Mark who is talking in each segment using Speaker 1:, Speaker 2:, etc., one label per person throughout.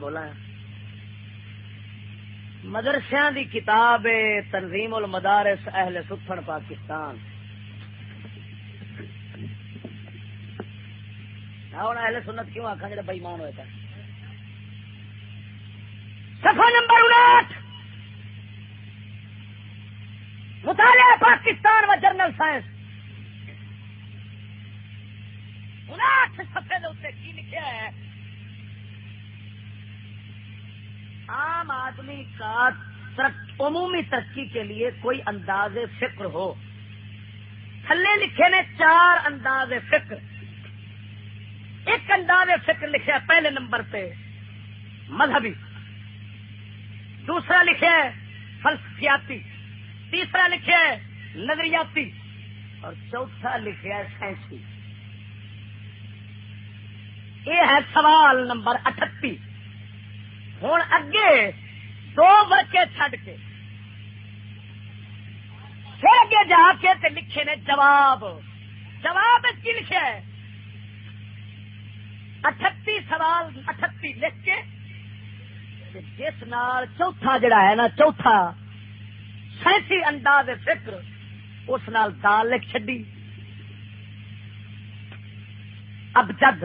Speaker 1: بولا مدرسیا دی کتاب تنظیم المدارس اہل ستھن پاکستان۔ ہوں اہل سنت کیوں آخا جا بئیمان ہوئے تھا سفا نمبر انٹھ مطالعہ پاکستان و جرنل سائنس۔ انٹھ سفے کی لکھا ہے؟ عام آدمی کا عمومی ترقی کے لیے کوئی انداز فکر ہو۔ تھلے لکھے نے چار انداز فکر۔ ایک انداز فکر لکھا پہلے نمبر پہ مذہبی، دوسرا لکھا ہے فلسفیاتی، تیسرا لکھا ہے نظریاتی، اور چوتھا لکھا ہے سائنسی۔ یہ ہے سوال نمبر اٹھتی ہوں اگے دو ورکے چڈ کے پھر اگے جا کے لکھے نے جواب۔ جواب کی لکھے اٹھتی سوال اٹھتی لکھ کے جس نال چوتھا جڑا ہے نا، چوتھا سینسی انداز فکر، اس نال دال لکھ چڈی اب جد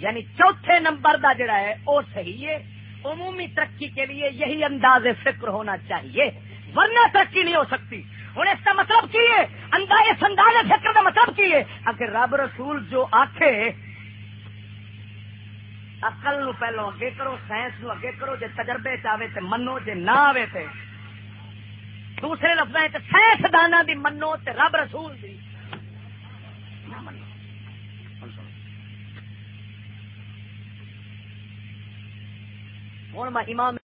Speaker 1: یعنی چوتھے نمبر دا جڑا ہے وہ صحیح ہے۔ عمومی ترقی کے لیے یہی انداز فکر ہونا چاہیے، ورنہ ترقی نہیں ہو سکتی۔ ہوں اس کا مطلب کی ہے اس انداز فکر کا مطلب کی ہے اگر رب رسول جو آخے اقل نو پہلو اگے کرو، سائنس نو اگے کرو جی تجربے چاہے تو منو جی نہ آئے تو دوسرے لفظ سائنس دانا دی منو تے رب رسول دی۔ one of my imam